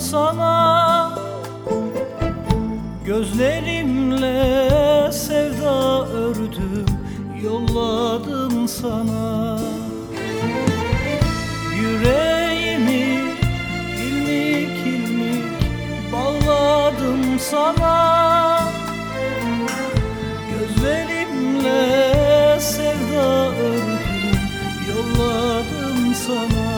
sana. Gözlerimle sevda ördüm Yolladım sana. Yüreğimi ilmik ilmik Bağladım sana. Gözlerimle sevda ördüm Yolladım sana.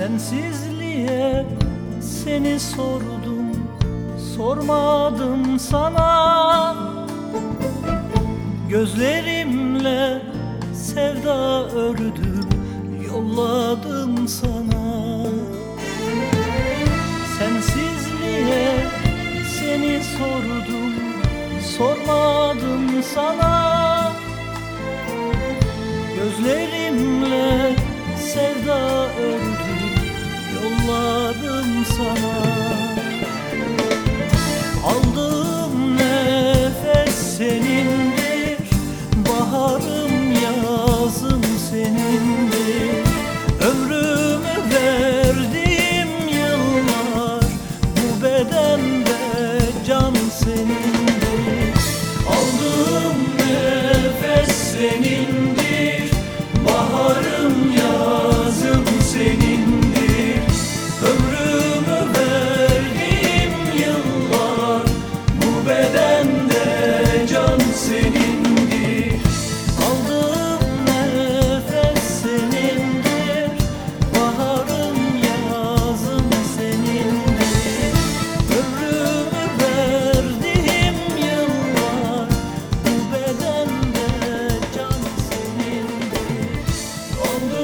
Sensizliğe seni sordum Sormadım sana. Gözlerimle sevda ördüm Yolladım sana. Sensizliğe seni sordum Sormadım sana. Gözlerimle sevda ördüm love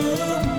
room.